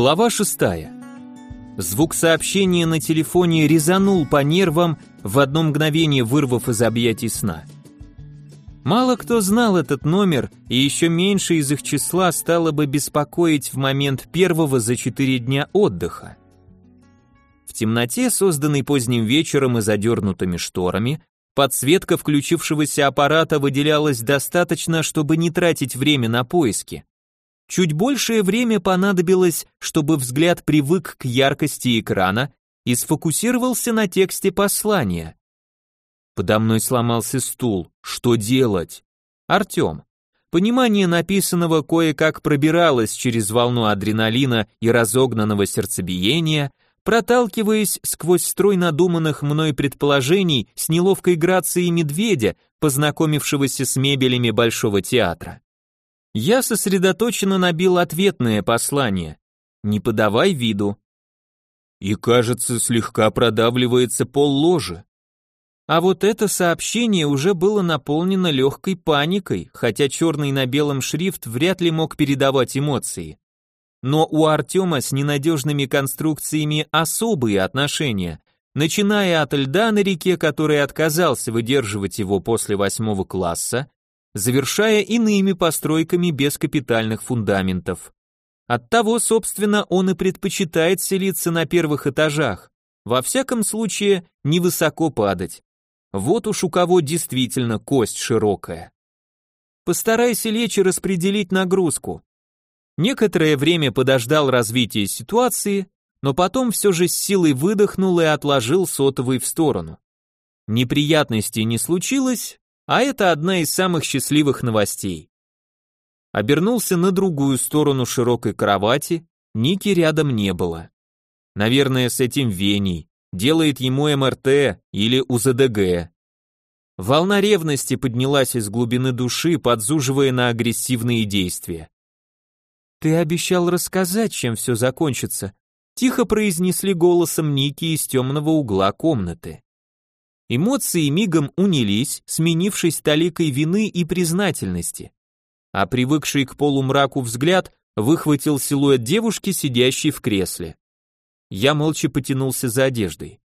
Глава шестая. Звук сообщения на телефоне резанул по нервам, в одно мгновение вырвав из объятий сна. Мало кто знал этот номер, и еще меньше из их числа стало бы беспокоить в момент первого за четыре дня отдыха. В темноте, созданной поздним вечером и задернутыми шторами, подсветка включившегося аппарата выделялась достаточно, чтобы не тратить время на поиски. Чуть большее время понадобилось, чтобы взгляд привык к яркости экрана и сфокусировался на тексте послания. Подо мной сломался стул. Что делать? Артем. Понимание написанного кое-как пробиралось через волну адреналина и разогнанного сердцебиения, проталкиваясь сквозь строй надуманных мной предположений с неловкой грацией медведя, познакомившегося с мебелями Большого театра. Я сосредоточенно набил ответное послание. Не подавай виду. И, кажется, слегка продавливается пол ложи. А вот это сообщение уже было наполнено легкой паникой, хотя черный на белом шрифт вряд ли мог передавать эмоции. Но у Артема с ненадежными конструкциями особые отношения, начиная от льда на реке, который отказался выдерживать его после восьмого класса, завершая иными постройками без капитальных фундаментов. Оттого, собственно, он и предпочитает селиться на первых этажах, во всяком случае, невысоко падать. Вот уж у кого действительно кость широкая. Постарайся лечь и распределить нагрузку. Некоторое время подождал развития ситуации, но потом все же с силой выдохнул и отложил сотовый в сторону. Неприятностей не случилось, а это одна из самых счастливых новостей. Обернулся на другую сторону широкой кровати, Ники рядом не было. Наверное, с этим Веней, делает ему МРТ или УЗДГ. Волна ревности поднялась из глубины души, подзуживая на агрессивные действия. «Ты обещал рассказать, чем все закончится», тихо произнесли голосом Ники из темного угла комнаты. Эмоции мигом унились, сменившись толикой вины и признательности. А привыкший к полумраку взгляд выхватил силуэт девушки, сидящей в кресле. Я молча потянулся за одеждой.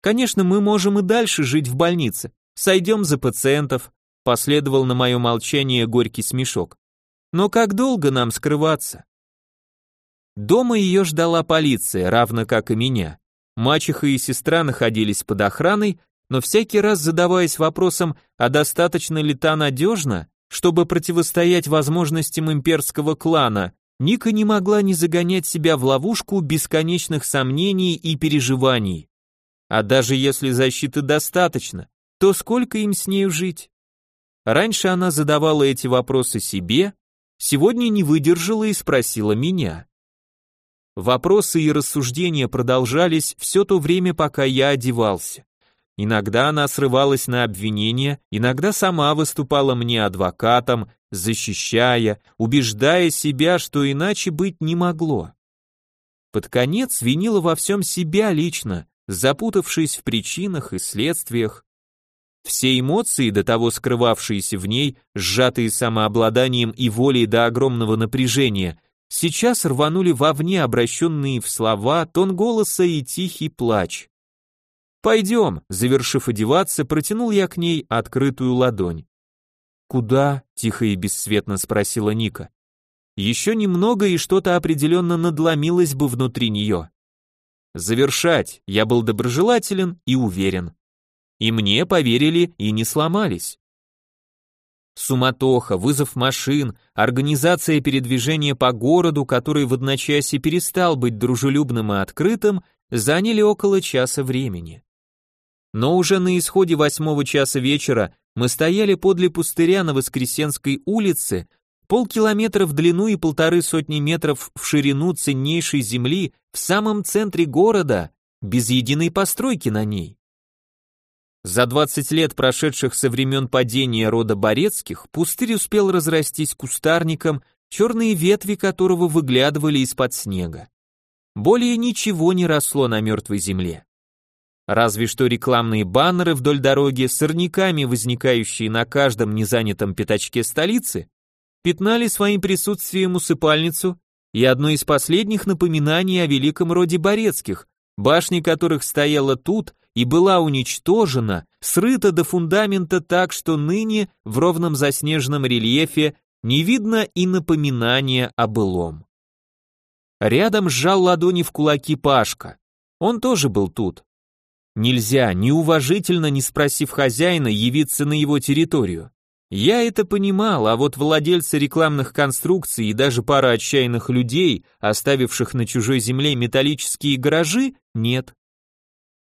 Конечно, мы можем и дальше жить в больнице. Сойдем за пациентов, последовал на мое молчание горький смешок. Но как долго нам скрываться? Дома ее ждала полиция, равно как и меня. Мачеха и сестра находились под охраной, но всякий раз задаваясь вопросом, а достаточно ли та надежна, чтобы противостоять возможностям имперского клана, Ника не могла не загонять себя в ловушку бесконечных сомнений и переживаний. А даже если защиты достаточно, то сколько им с нею жить? Раньше она задавала эти вопросы себе, сегодня не выдержала и спросила меня. Вопросы и рассуждения продолжались все то время, пока я одевался. Иногда она срывалась на обвинения, иногда сама выступала мне адвокатом, защищая, убеждая себя, что иначе быть не могло. Под конец винила во всем себя лично, запутавшись в причинах и следствиях. Все эмоции, до того скрывавшиеся в ней, сжатые самообладанием и волей до огромного напряжения, сейчас рванули вовне обращенные в слова, тон голоса и тихий плач. «Пойдем», — завершив одеваться, протянул я к ней открытую ладонь. «Куда?» — тихо и бесцветно спросила Ника. Еще немного, и что-то определенно надломилось бы внутри нее. Завершать, я был доброжелателен и уверен. И мне поверили и не сломались. Суматоха, вызов машин, организация передвижения по городу, который в одночасье перестал быть дружелюбным и открытым, заняли около часа времени. Но уже на исходе восьмого часа вечера мы стояли подле пустыря на Воскресенской улице, полкилометра в длину и полторы сотни метров в ширину ценнейшей земли в самом центре города, без единой постройки на ней. За 20 лет, прошедших со времен падения рода Борецких, пустырь успел разрастись кустарником, черные ветви которого выглядывали из-под снега. Более ничего не росло на мертвой земле. Разве что рекламные баннеры вдоль дороги, сорняками возникающие на каждом незанятом пятачке столицы, пятнали своим присутствием усыпальницу и одно из последних напоминаний о великом роде Борецких, башня которых стояла тут и была уничтожена, срыта до фундамента так, что ныне в ровном заснеженном рельефе не видно и напоминания о былом. Рядом сжал ладони в кулаки Пашка. Он тоже был тут. Нельзя, неуважительно, не спросив хозяина, явиться на его территорию. Я это понимал, а вот владельцы рекламных конструкций и даже пара отчаянных людей, оставивших на чужой земле металлические гаражи, нет.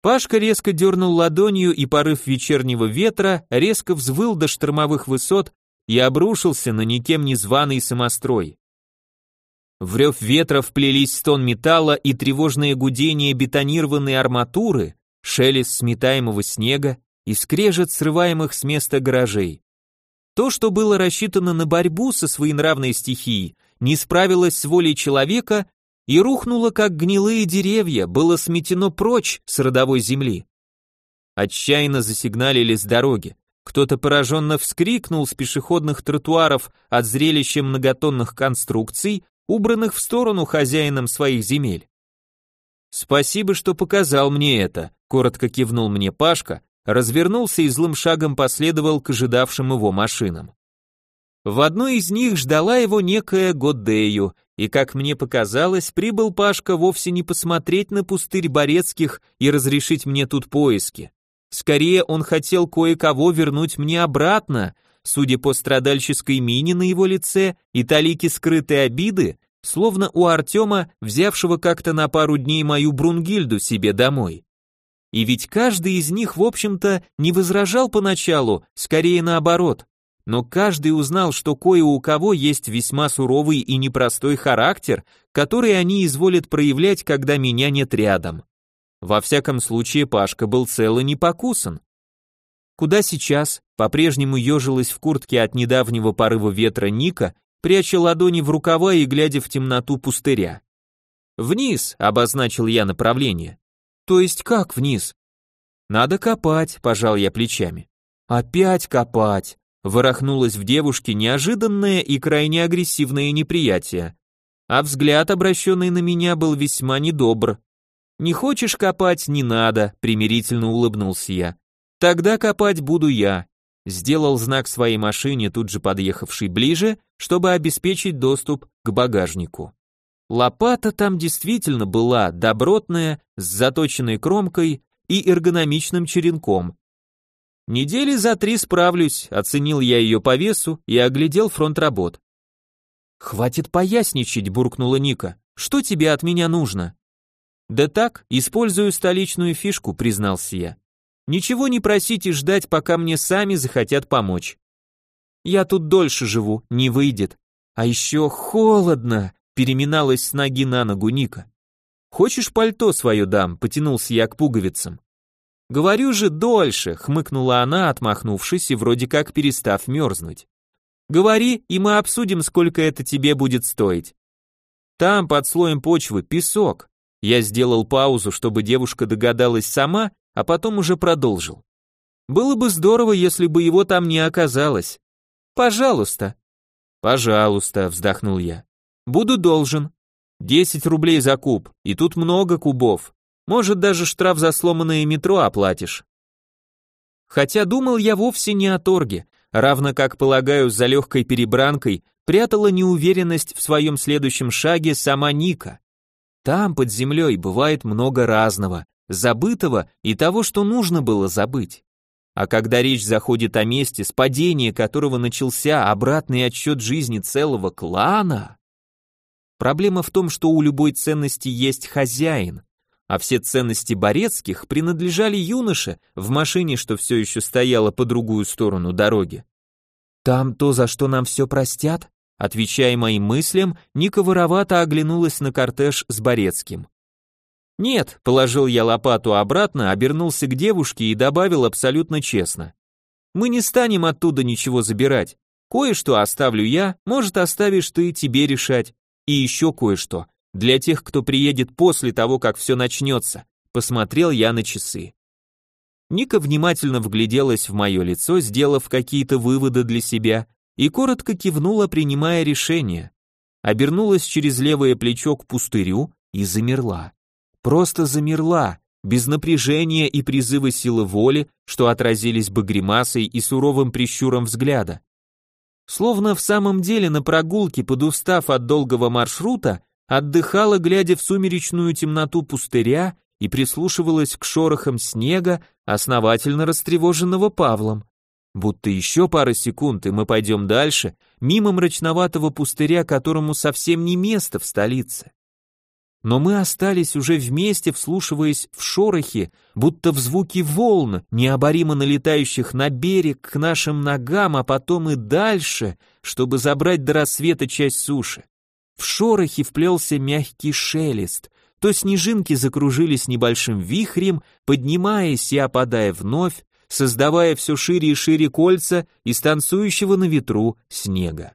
Пашка резко дернул ладонью, и порыв вечернего ветра резко взвыл до штормовых высот и обрушился на никем не званый самострой. В рев ветра вплелись стон металла и тревожное гудение бетонированной арматуры, шелест сметаемого снега и скрежет срываемых с места гаражей. То, что было рассчитано на борьбу со своенравной стихией, не справилось с волей человека и рухнуло, как гнилые деревья, было сметено прочь с родовой земли. Отчаянно засигналили с дороги. Кто-то пораженно вскрикнул с пешеходных тротуаров от зрелища многотонных конструкций, убранных в сторону хозяином своих земель. «Спасибо, что показал мне это», — коротко кивнул мне Пашка, развернулся и злым шагом последовал к ожидавшим его машинам. В одной из них ждала его некая Годдею, и, как мне показалось, прибыл Пашка вовсе не посмотреть на пустырь Борецких и разрешить мне тут поиски. Скорее, он хотел кое-кого вернуть мне обратно, судя по страдальческой мине на его лице и талике скрытой обиды, словно у Артема, взявшего как-то на пару дней мою Брунгильду себе домой. И ведь каждый из них, в общем-то, не возражал поначалу, скорее наоборот. Но каждый узнал, что кое у кого есть весьма суровый и непростой характер, который они изволят проявлять, когда меня нет рядом. Во всяком случае, Пашка был цел и не покусан. Куда сейчас? По-прежнему ежилась в куртке от недавнего порыва ветра Ника, пряча ладони в рукава и глядя в темноту пустыря. «Вниз», — обозначил я направление. То есть как вниз? Надо копать, пожал я плечами. Опять копать. Ворохнулось в девушке неожиданное и крайне агрессивное неприятие. А взгляд, обращенный на меня, был весьма недобр. «Не хочешь копать, не надо», — примирительно улыбнулся я. «Тогда копать буду я», — сделал знак своей машине, тут же подъехавшей ближе, чтобы обеспечить доступ к багажнику. Лопата там действительно была добротная, с заточенной кромкой и эргономичным черенком. Недели за три справлюсь, оценил я ее по весу и оглядел фронт работ. Хватит поясничать, буркнула Ника. Что тебе от меня нужно? Да так, использую столичную фишку, признался я. Ничего не просите ждать, пока мне сами захотят помочь. Я тут дольше живу, не выйдет. А еще холодно, переминалась с ноги на ногу Ника. «Хочешь пальто свое дам?» — потянулся я к пуговицам. «Говорю же, дольше!» — хмыкнула она, отмахнувшись и вроде как перестав мерзнуть. «Говори, и мы обсудим, сколько это тебе будет стоить». «Там, под слоем почвы, песок». Я сделал паузу, чтобы девушка догадалась сама, а потом уже продолжил. «Было бы здорово, если бы его там не оказалось. Пожалуйста». «Пожалуйста», — вздохнул я. Буду должен. 10 рублей за куб, и тут много кубов. Может, даже штраф за сломанное метро оплатишь. Хотя думал я вовсе не о торге, равно как, полагаю, за легкой перебранкой прятала неуверенность в своем следующем шаге сама Ника. Там, под землей, бывает много разного, забытого и того, что нужно было забыть. А когда речь заходит о месте, с падения которого начался обратный отсчет жизни целого клана... Проблема в том, что у любой ценности есть хозяин, а все ценности Борецких принадлежали юноше в машине, что все еще стояла по другую сторону дороги. «Там то, за что нам все простят?» Отвечая моим мыслям, Ника воровато оглянулась на кортеж с Борецким. «Нет», — положил я лопату обратно, обернулся к девушке и добавил абсолютно честно. «Мы не станем оттуда ничего забирать. Кое-что оставлю я, может, оставишь ты тебе решать. И еще кое-что. Для тех, кто приедет после того, как все начнется. Посмотрел я на часы. Ника внимательно вгляделась в мое лицо, сделав какие-то выводы для себя, и коротко кивнула, принимая решение. обернулась через левое плечо к пустырю и замерла. Просто замерла, без напряжения и призыва силы воли, что отразились бы гримасой и суровым прищуром взгляда. Словно в самом деле на прогулке, подустав от долгого маршрута, отдыхала, глядя в сумеречную темноту пустыря и прислушивалась к шорохам снега, основательно растревоженного Павлом. Будто еще пара секунд, и мы пойдем дальше, мимо мрачноватого пустыря, которому совсем не место в столице. Но мы остались уже вместе, вслушиваясь в шорохи, будто в звуки волн, необоримо налетающих на берег к нашим ногам, а потом и дальше, чтобы забрать до рассвета часть суши. В шорохи вплелся мягкий шелест, то снежинки закружились небольшим вихрем, поднимаясь и опадая вновь, создавая все шире и шире кольца из танцующего на ветру снега.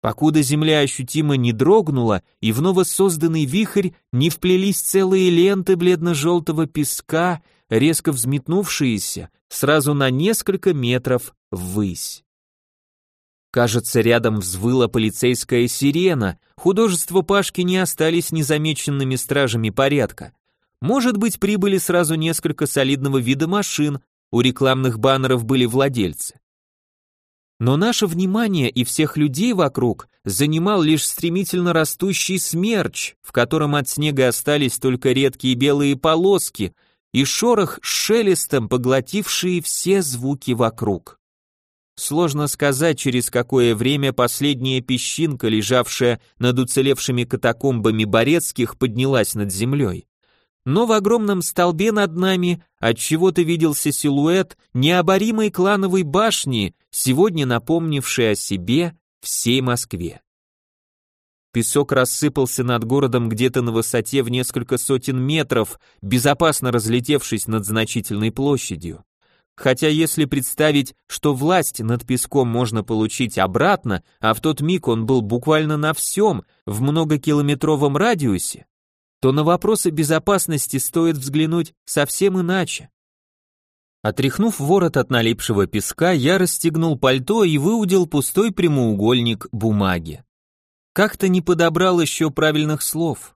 Покуда земля ощутимо не дрогнула, и в новосозданный вихрь не вплелись целые ленты бледно-желтого песка, резко взметнувшиеся сразу на несколько метров ввысь. Кажется, рядом взвыла полицейская сирена, художества Пашки не остались незамеченными стражами порядка. Может быть, прибыли сразу несколько солидного вида машин, у рекламных баннеров были владельцы. Но наше внимание и всех людей вокруг занимал лишь стремительно растущий смерч, в котором от снега остались только редкие белые полоски и шорох с шелестом, поглотившие все звуки вокруг. Сложно сказать, через какое время последняя песчинка, лежавшая над уцелевшими катакомбами Борецких, поднялась над землей но в огромном столбе над нами от чего то виделся силуэт необоримой клановой башни, сегодня напомнившей о себе всей Москве. Песок рассыпался над городом где-то на высоте в несколько сотен метров, безопасно разлетевшись над значительной площадью. Хотя если представить, что власть над песком можно получить обратно, а в тот миг он был буквально на всем, в многокилометровом радиусе, то на вопросы безопасности стоит взглянуть совсем иначе. Отряхнув ворот от налипшего песка, я расстегнул пальто и выудил пустой прямоугольник бумаги. Как-то не подобрал еще правильных слов.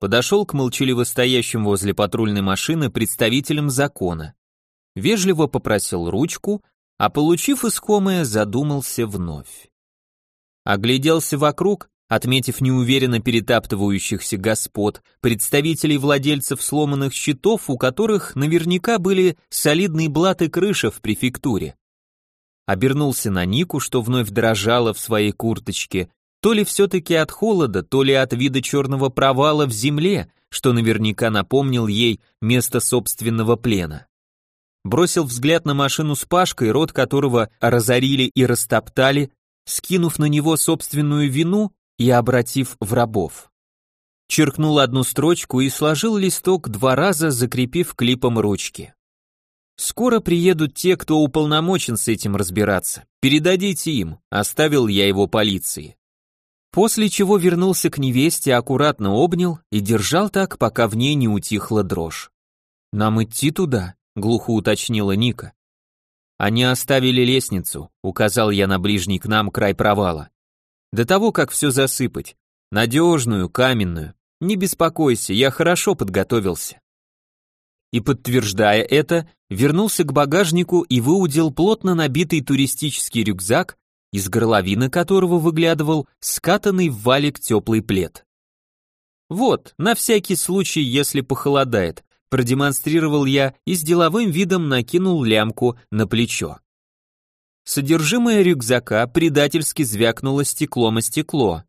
Подошел к молчаливо стоящим возле патрульной машины представителям закона. Вежливо попросил ручку, а получив искомое, задумался вновь. Огляделся вокруг отметив неуверенно перетаптывающихся господ, представителей владельцев сломанных щитов, у которых наверняка были солидные блаты крыша в префектуре. Обернулся на Нику, что вновь дрожала в своей курточке, то ли все-таки от холода, то ли от вида черного провала в земле, что наверняка напомнил ей место собственного плена. Бросил взгляд на машину с Пашкой, рот которого разорили и растоптали, скинув на него собственную вину, и обратив в рабов. Черкнул одну строчку и сложил листок два раза, закрепив клипом ручки. Скоро приедут те, кто уполномочен с этим разбираться. Передадите им, оставил я его полиции. После чего вернулся к невесте, аккуратно обнял и держал так, пока в ней не утихла дрожь. Нам идти туда, глухо уточнила Ника. Они оставили лестницу, указал я на ближний к нам край провала. До того, как все засыпать. Надежную, каменную. Не беспокойся, я хорошо подготовился. И подтверждая это, вернулся к багажнику и выудил плотно набитый туристический рюкзак, из горловины которого выглядывал скатанный в валик теплый плед. Вот, на всякий случай, если похолодает, продемонстрировал я и с деловым видом накинул лямку на плечо. Содержимое рюкзака предательски звякнуло стеклом о стекло.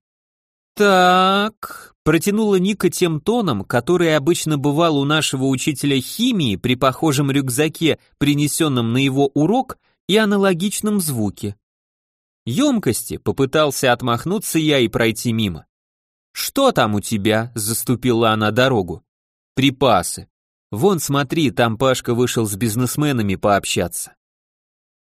«Так», — протянула Ника тем тоном, который обычно бывал у нашего учителя химии при похожем рюкзаке, принесенном на его урок, и аналогичном звуке. «Емкости», — попытался отмахнуться я и пройти мимо. «Что там у тебя?» — заступила она дорогу. «Припасы. Вон, смотри, там Пашка вышел с бизнесменами пообщаться».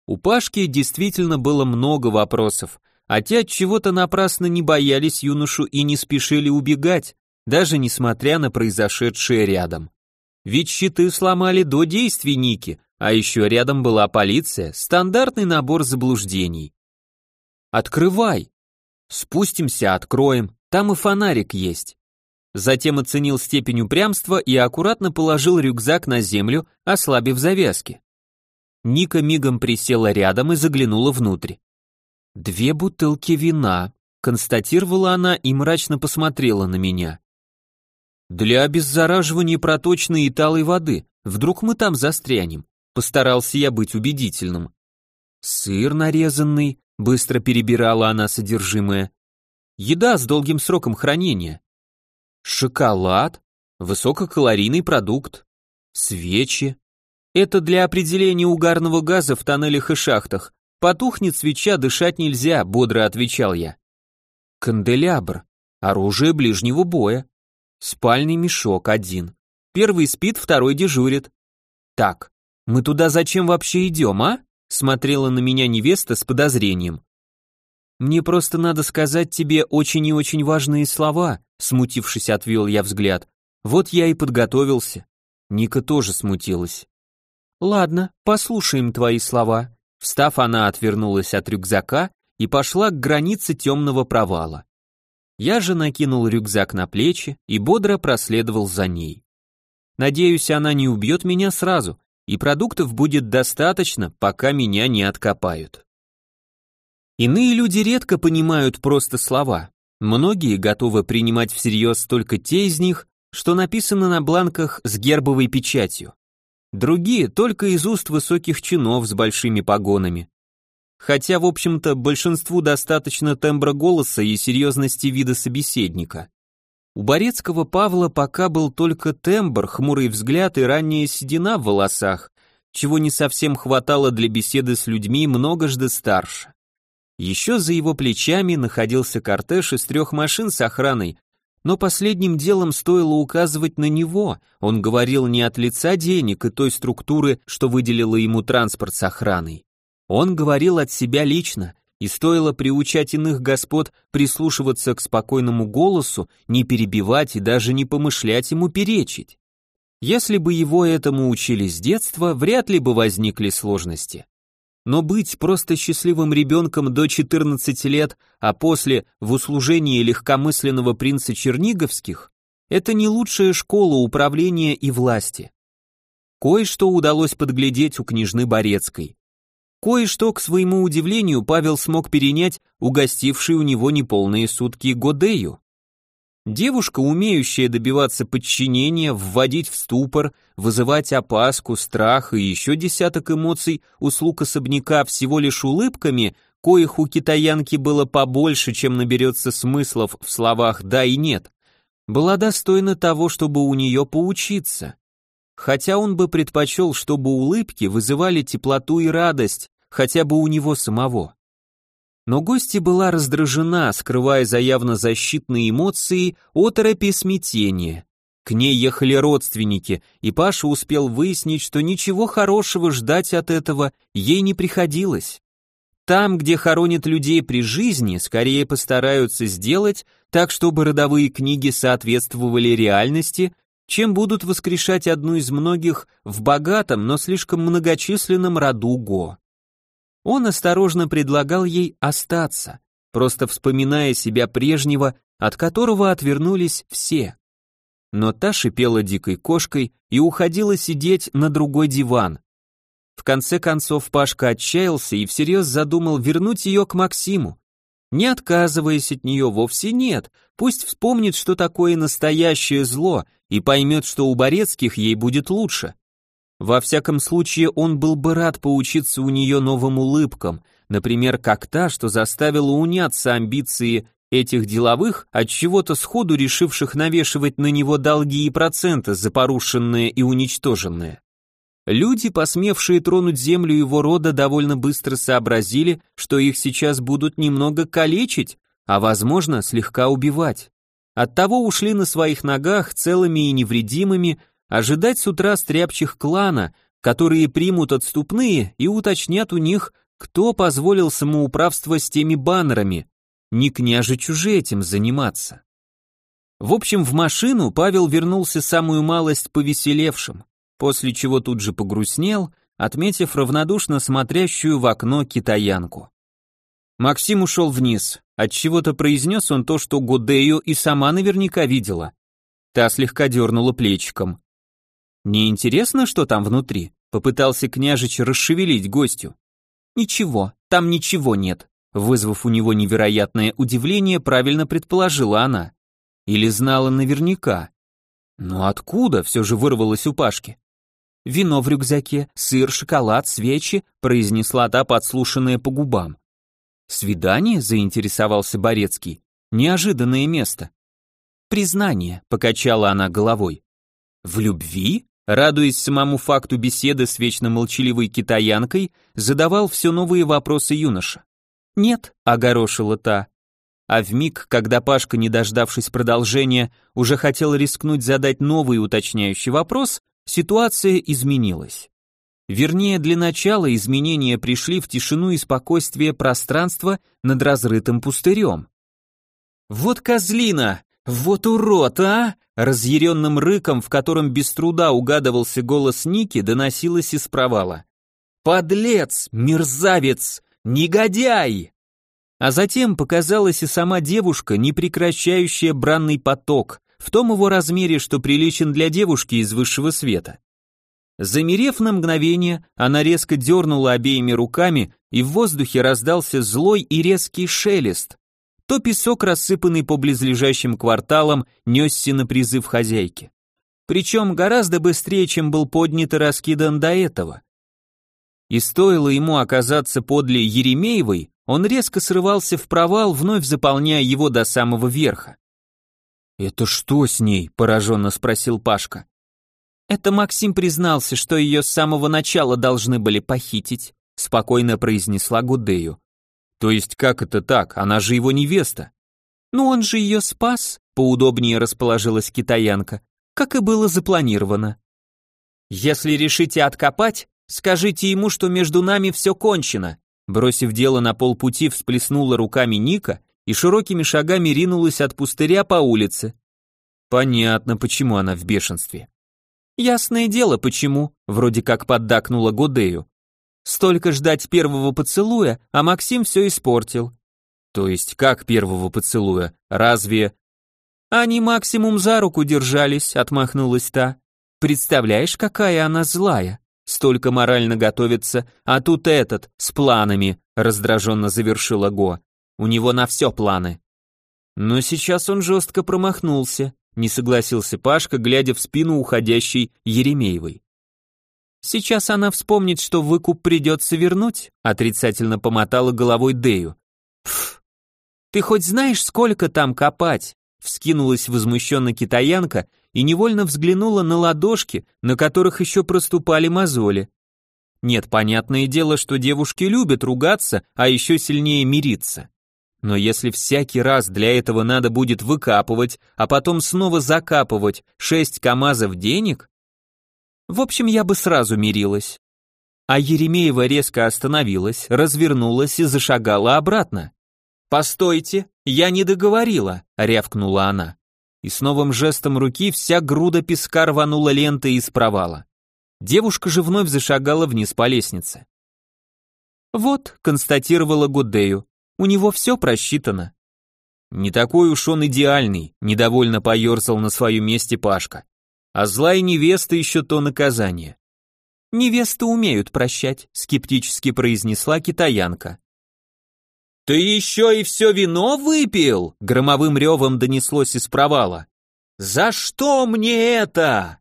У Пашки действительно было много вопросов, а те от чего-то напрасно не боялись юношу и не спешили убегать, даже несмотря на произошедшее рядом. Ведь щиты сломали до действий Ники, а еще рядом была полиция, стандартный набор заблуждений. «Открывай!» Спустимся, откроем, там и фонарик есть. Затем оценил степень упрямства и аккуратно положил рюкзак на землю, ослабив завязки. Ника мигом присела рядом и заглянула внутрь. «Две бутылки вина», — констатировала она и мрачно посмотрела на меня. «Для обеззараживания проточной и талой воды, вдруг мы там застрянем», — постарался я быть убедительным. «Сыр нарезанный», — быстро перебирала она содержимое. «Еда с долгим сроком хранения». «Шоколад», «высококалорийный продукт», «свечи», это для определения угарного газа в тоннелях и шахтах. Потухнет свеча, дышать нельзя, бодро отвечал я. Канделябр. Оружие ближнего боя. Спальный мешок один. Первый спит, второй дежурит. Так, мы туда зачем вообще идем, а? Смотрела на меня невеста с подозрением. Мне просто надо сказать тебе очень и очень важные слова, смутившись, отвел я взгляд. Вот я и подготовился. Ника тоже смутилась. «Ладно, послушаем твои слова». Встав, она отвернулась от рюкзака и пошла к границе темного провала. Я же накинул рюкзак на плечи и бодро проследовал за ней. Надеюсь, она не убьет меня сразу, и продуктов будет достаточно, пока меня не откопают. Иные люди редко понимают просто слова. Многие готовы принимать всерьез только те из них, что написано на бланках с гербовой печатью. Другие только из уст высоких чинов с большими погонами. Хотя, в общем-то, большинству достаточно тембра голоса и серьезности вида собеседника. У Борецкого Павла пока был только тембр, хмурый взгляд и ранняя седина в волосах, чего не совсем хватало для беседы с людьми многожды старше. Еще за его плечами находился кортеж из трех машин с охраной, но последним делом стоило указывать на него, он говорил не от лица денег и той структуры, что выделила ему транспорт с охраной. Он говорил от себя лично, и стоило приучать иных господ прислушиваться к спокойному голосу, не перебивать и даже не помышлять ему перечить. Если бы его этому учили с детства, вряд ли бы возникли сложности. Но быть просто счастливым ребенком до 14 лет, а после в услужении легкомысленного принца Черниговских, это не лучшая школа управления и власти. Кое-что удалось подглядеть у княжны Борецкой. Кое-что, к своему удивлению, Павел смог перенять угостивший у него неполные сутки Годею. Девушка, умеющая добиваться подчинения, вводить в ступор, вызывать опаску, страх и еще десяток эмоций услуг особняка всего лишь улыбками, коих у китаянки было побольше, чем наберется смыслов в словах «да» и «нет», была достойна того, чтобы у нее поучиться. Хотя он бы предпочел, чтобы улыбки вызывали теплоту и радость, хотя бы у него самого. Но гостья была раздражена, скрывая за явно защитные эмоции, оторопь и смятение. К ней ехали родственники, и Паша успел выяснить, что ничего хорошего ждать от этого ей не приходилось. Там, где хоронят людей при жизни, скорее постараются сделать так, чтобы родовые книги соответствовали реальности, чем будут воскрешать одну из многих в богатом, но слишком многочисленном роду Го. Он осторожно предлагал ей остаться, просто вспоминая себя прежнего, от которого отвернулись все. Но та шипела дикой кошкой и уходила сидеть на другой диван. В конце концов Пашка отчаялся и всерьез задумал вернуть ее к Максиму. Не отказываясь от нее вовсе нет, пусть вспомнит, что такое настоящее зло, и поймет, что у Борецких ей будет лучше. Во всяком случае, он был бы рад поучиться у нее новым улыбкам, например, как та, что заставила уняться амбиции этих деловых, от чего-то сходу решивших навешивать на него долги и проценты за порушенное и уничтоженное. Люди, посмевшие тронуть землю его рода, довольно быстро сообразили, что их сейчас будут немного калечить, а возможно, слегка убивать. Оттого ушли на своих ногах целыми и невредимыми, ожидать с утра стряпчих клана, которые примут отступные и уточнят у них, кто позволил самоуправство с теми баннерами, не княжичу же этим заниматься. В общем, в машину Павел вернулся самую малость повеселевшим, после чего тут же погрустнел, отметив равнодушно смотрящую в окно китаянку. Максим ушел вниз, Отчего-то произнес он то, что Гудею и сама наверняка видела. Та слегка дернула плечиком. «Не интересно, что там внутри?» Попытался княжич расшевелить гостю. «Ничего, там ничего нет», вызвав у него невероятное удивление, правильно предположила она. Или знала наверняка. Но откуда все же вырвалось у Пашки? «Вино в рюкзаке, сыр, шоколад, свечи», произнесла та, подслушанная по губам. «Свидание?» — заинтересовался Борецкий. «Неожиданное место». «Признание», — покачала она головой. «В любви?» Радуясь самому факту беседы с вечно молчаливой китаянкой, задавал все новые вопросы юноша. «Нет», — огорошила та. А в миг, когда Пашка, не дождавшись продолжения, уже хотел рискнуть задать новый уточняющий вопрос, ситуация изменилась. Вернее, для начала изменения пришли в тишину и спокойствие пространства над разрытым пустырем. «Вот козлина! Вот урод, а!» Разъяренным рыком, в котором без труда угадывался голос Ники, доносилось из провала. «Подлец! Мерзавец! Негодяй!» А затем показалась и сама девушка, не прекращающая бранный поток, в том его размере, что приличен для девушки из высшего света. Замерев на мгновение, она резко дернула обеими руками, и в воздухе раздался злой и резкий шелест, то песок, рассыпанный по близлежащим кварталам, несся на призыв хозяйки. Причем гораздо быстрее, чем был поднят и раскидан до этого. И стоило ему оказаться подле Еремеевой, он резко срывался в провал, вновь заполняя его до самого верха. «Это что с ней?» – пораженно спросил Пашка. «Это Максим признался, что ее с самого начала должны были похитить», – спокойно произнесла Гудею. То есть как это так? Она же его невеста. Ну он же ее спас, поудобнее расположилась китаянка, как и было запланировано. Если решите откопать, скажите ему, что между нами все кончено. Бросив дело на полпути, всплеснула руками Ника и широкими шагами ринулась от пустыря по улице. Понятно, почему она в бешенстве. Ясное дело, почему, вроде как поддакнула Годею. Столько ждать первого поцелуя, а Максим все испортил. То есть как первого поцелуя? Разве... Они максимум за руку держались, отмахнулась та. Представляешь, какая она злая. Столько морально готовится, а тут этот, с планами, раздраженно завершила Го. У него на все планы. Но сейчас он жестко промахнулся, не согласился Пашка, глядя в спину уходящей Еремеевой. Сейчас она вспомнит, что выкуп придется вернуть, отрицательно помотала головой Дею. Пф, ты хоть знаешь, сколько там копать? Вскинулась возмущенно китаянка и невольно взглянула на ладошки, на которых еще проступали мозоли. Нет, понятное дело, что девушки любят ругаться, а еще сильнее мириться. Но если всякий раз для этого надо будет выкапывать, а потом снова закапывать шесть камазов денег, в общем, я бы сразу мирилась. А Еремеева резко остановилась, развернулась и зашагала обратно. «Постойте, я не договорила», — рявкнула она. И с новым жестом руки вся груда песка рванула лентой из провала. Девушка же вновь зашагала вниз по лестнице. «Вот», — констатировала Гудею, — «у него все просчитано». «Не такой уж он идеальный», — недовольно поерзал на своем месте Пашка. А злая невеста еще то наказание. Невесты умеют прощать, скептически произнесла китаянка. Ты еще и все вино выпил? Громовым ревом донеслось из провала. За что мне это?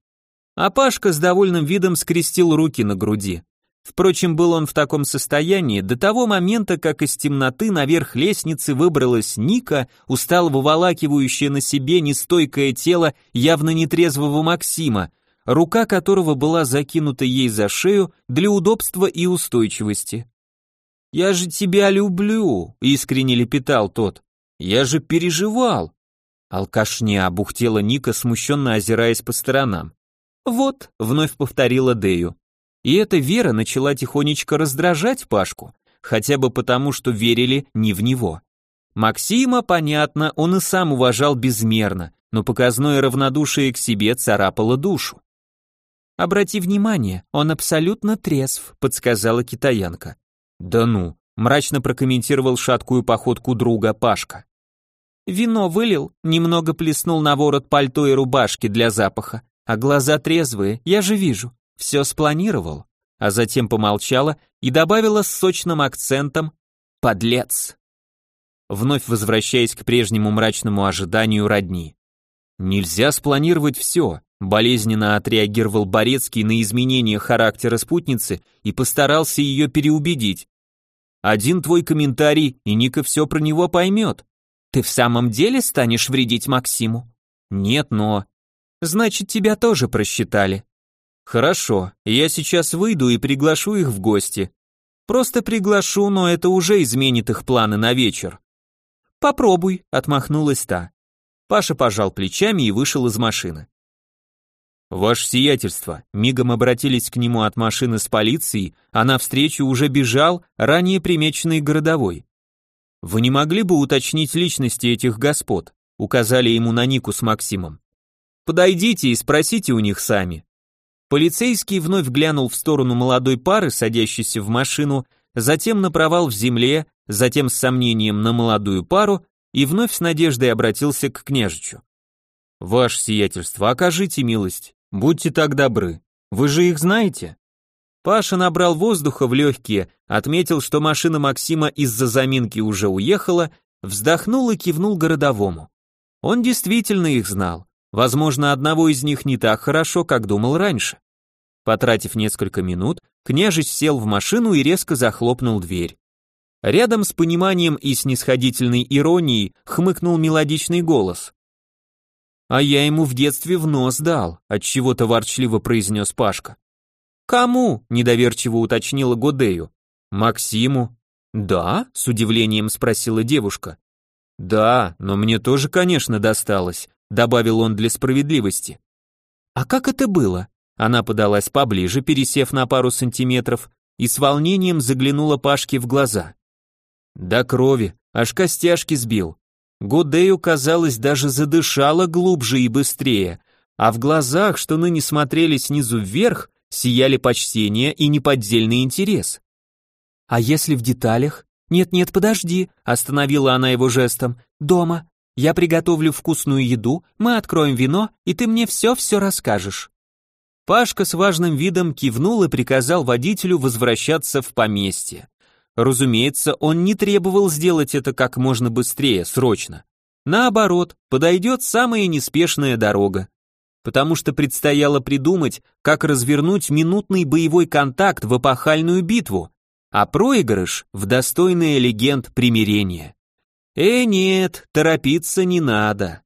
А Пашка с довольным видом скрестил руки на груди. Впрочем, был он в таком состоянии до того момента, как из темноты наверх лестницы выбралась Ника, устало выволакивающая на себе нестойкое тело явно нетрезвого Максима, рука которого была закинута ей за шею для удобства и устойчивости. «Я же тебя люблю», — искренне лепетал тот. «Я же переживал». Алкашня бухтела Ника, смущенно озираясь по сторонам. «Вот», — вновь повторила Дею. И эта вера начала тихонечко раздражать Пашку, хотя бы потому, что верили не в него. Максима, понятно, он и сам уважал безмерно, но показное равнодушие к себе царапало душу. «Обрати внимание, он абсолютно трезв», — подсказала китаянка. «Да ну, мрачно прокомментировал шаткую походку друга Пашка. Вино вылил, немного плеснул на ворот пальто и рубашки для запаха, а глаза трезвые, я же вижу, все спланировал, а затем помолчала и добавила с сочным акцентом «Подлец!» Вновь возвращаясь к прежнему мрачному ожиданию родни. Нельзя спланировать все, болезненно отреагировал Борецкий на изменение характера спутницы и постарался ее переубедить. Один твой комментарий, и Ника все про него поймет. Ты в самом деле станешь вредить Максиму? Нет, но... Значит, тебя тоже просчитали. Хорошо, я сейчас выйду и приглашу их в гости. Просто приглашу, но это уже изменит их планы на вечер. Попробуй, отмахнулась та. Паша пожал плечами и вышел из машины. «Ваше сиятельство», мигом обратились к нему от машины с полицией, а навстречу уже бежал ранее примеченный городовой. Вы не могли бы уточнить личности этих господ? Указали ему на Нику с Максимом. Подойдите и спросите у них сами. Полицейский вновь глянул в сторону молодой пары, садящейся в машину, затем на провал в земле, затем с сомнением на молодую пару и вновь с надеждой обратился к княжичу. «Ваше сиятельство, окажите милость, будьте так добры. Вы же их знаете?» Паша набрал воздуха в легкие, отметил, что машина Максима из-за заминки уже уехала, вздохнул и кивнул городовому. Он действительно их знал. Возможно, одного из них не так хорошо, как думал раньше. Потратив несколько минут, княжич сел в машину и резко захлопнул дверь. Рядом с пониманием и снисходительной иронией хмыкнул мелодичный голос. «А я ему в детстве в нос дал», — отчего-то ворчливо произнес Пашка. «Кому?» – недоверчиво уточнила Годею. «Максиму». «Да?» – с удивлением спросила девушка. «Да, но мне тоже, конечно, досталось», – добавил он для справедливости. «А как это было?» Она подалась поближе, пересев на пару сантиметров, и с волнением заглянула Пашке в глаза. До крови, аж костяшки сбил. Годею, казалось, даже задышала глубже и быстрее, а в глазах, что ныне смотрели снизу вверх, сияли почтение и неподдельный интерес. А если в деталях? Нет-нет, подожди, остановила она его жестом. Дома. Я приготовлю вкусную еду, мы откроем вино, и ты мне все-все расскажешь. Пашка с важным видом кивнул и приказал водителю возвращаться в поместье. Разумеется, он не требовал сделать это как можно быстрее, срочно. Наоборот, подойдет самая неспешная дорога потому что предстояло придумать, как развернуть минутный боевой контакт в эпохальную битву, а проигрыш в достойные легенд примирения. Э, нет, торопиться не надо.